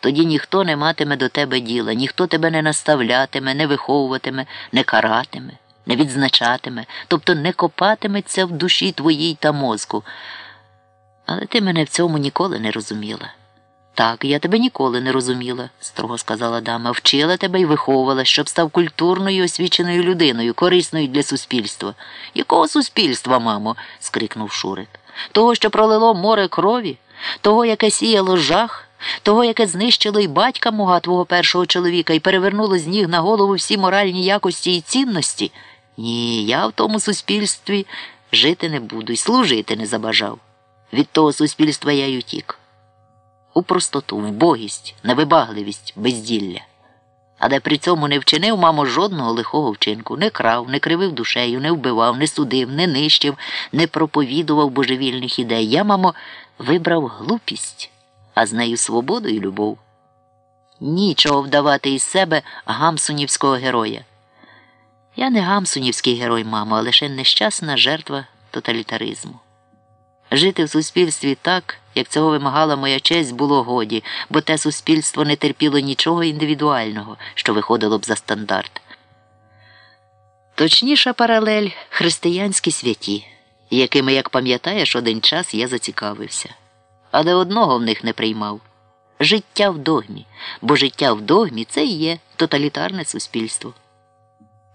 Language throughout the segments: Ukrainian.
Тоді ніхто не матиме до тебе діла, ніхто тебе не наставлятиме, не виховуватиме, не каратиме, не відзначатиме, тобто не копатиметься в душі твоїй та мозку. Але ти мене в цьому ніколи не розуміла. Так, я тебе ніколи не розуміла, строго сказала дама. Вчила тебе і виховувала, щоб став культурною освіченою людиною, корисною для суспільства. Якого суспільства, мамо? скрикнув Шурик. Того, що пролило море крові, того, яке сіяло жах, того, яке знищило й батька мого твого першого чоловіка і перевернуло з ніг на голову всі моральні якості і цінності. Ні, я в тому суспільстві жити не буду і служити не забажав. Від того суспільства я й утік. У простоту, в богість, невибагливість, безділля. А де при цьому не вчинив, мамо, жодного лихого вчинку, не крав, не кривив душею, не вбивав, не судив, не нищив, не проповідував божевільних ідей. Я, мамо, вибрав глупість, а з нею свободу і любов. Нічого вдавати із себе гамсунівського героя. Я не гамсунівський герой, мамо, а лише нещасна жертва тоталітаризму. Жити в суспільстві так, як цього вимагала моя честь, було годі, бо те суспільство не терпіло нічого індивідуального, що виходило б за стандарт. Точніша паралель християнські святі, якими, як пам'ятаєш, один час я зацікавився. Але одного в них не приймав життя в догмі, бо життя в догмі це і є тоталітарне суспільство.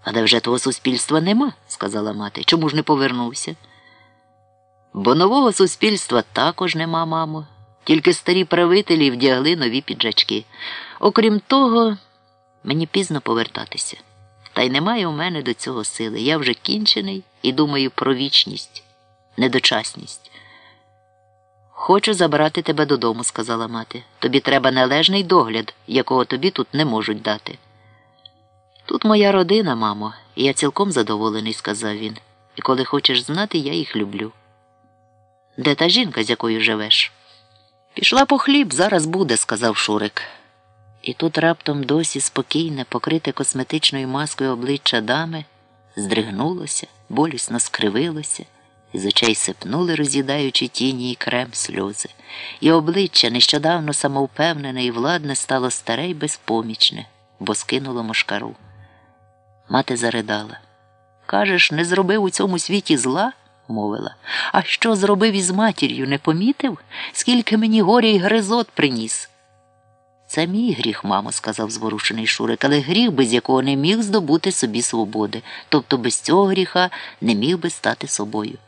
Але вже того суспільства нема, сказала мати. Чому ж не повернувся? Бо нового суспільства також нема, мамо. Тільки старі правителі вдягли нові піджачки. Окрім того, мені пізно повертатися. Та й немає у мене до цього сили. Я вже кінчений і думаю про вічність, недочасність. Хочу забрати тебе додому, сказала мати. Тобі треба належний догляд, якого тобі тут не можуть дати. Тут моя родина, мамо, і я цілком задоволений, сказав він. І коли хочеш знати, я їх люблю. Де та жінка, з якою живеш? Пішла по хліб, зараз буде, сказав Шурик. І тут раптом досі спокійне, покрите косметичною маскою обличчя дами, здригнулося, болісно скривилося, з очей сипнули, роз'їдаючи тіні і крем сльози, і обличчя нещодавно самовпевнене і владне стало старе й безпомічне, бо скинуло мошкару. Мати заридала. Кажеш, не зробив у цьому світі зла? мовила. А що зробив із матір'ю, не помітив? Скільки мені горя й гризот приніс? Це мій гріх, мамо, сказав зворушений Шурик, але гріх, без якого не міг здобути собі свободи, тобто без цього гріха не міг би стати собою.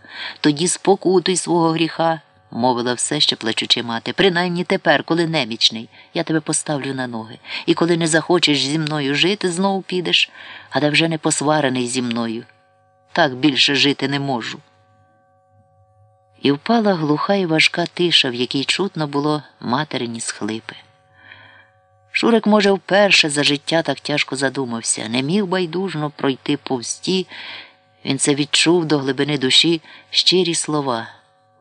Тоді спокутуй свого гріха, мовила все ще плачучи мати. Принаймні тепер, коли немічний, я тебе поставлю на ноги, і коли не захочеш зі мною жити, знову підеш, але вже не посварений зі мною. Так більше жити не можу. І впала глуха і важка тиша, в якій чутно було материні схлипи. Шурик, може, вперше за життя так тяжко задумався, не міг байдужно пройти повсті, він це відчув до глибини душі щирі слова.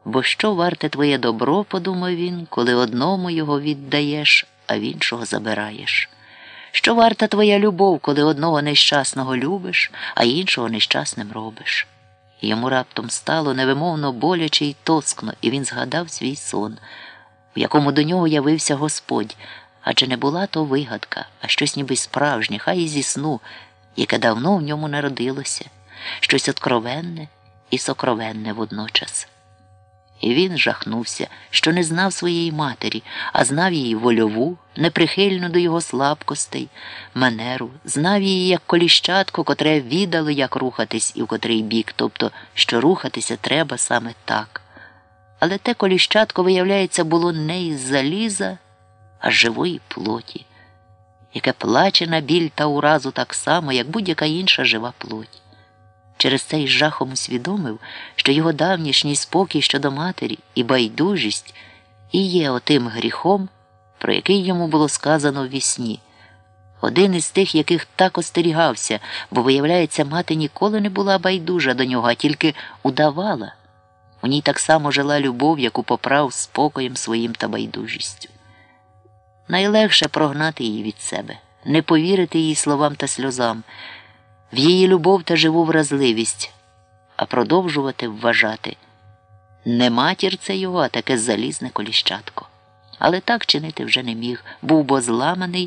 Бо що варте твоє добро, подумав він, коли одному його віддаєш, а в іншого забираєш. Що варта твоя любов, коли одного нещасного любиш, а іншого нещасним робиш? Йому раптом стало невимовно боляче й тоскно, і він згадав свій сон, в якому до нього явився Господь, адже не була то вигадка, а щось ніби справжнє, хай і зі сну, яке давно в ньому народилося, щось откровенне і сокровенне водночас. І він жахнувся, що не знав своєї матері, а знав її вольову, неприхильну до його слабкостей, манеру, знав її як коліщатку, котре віддало, як рухатись і в котрий бік, тобто, що рухатися треба саме так. Але те коліщатко, виявляється, було не із заліза, а живої плоті, яке плаче на біль та уразу так само, як будь-яка інша жива плоть. Через це й жахом усвідомив, що його давнішній спокій щодо матері і байдужість і є отим гріхом, про який йому було сказано в вісні. Один із тих, яких так остерігався, бо, виявляється, мати ніколи не була байдужа до нього, а тільки удавала. У ній так само жила любов, яку поправ спокоєм своїм та байдужістю. Найлегше прогнати її від себе, не повірити її словам та сльозам в її любов та живу вразливість, а продовжувати вважати не матір це його, а таке залізне коліщатко. Але так чинити вже не міг, був бо зламаний.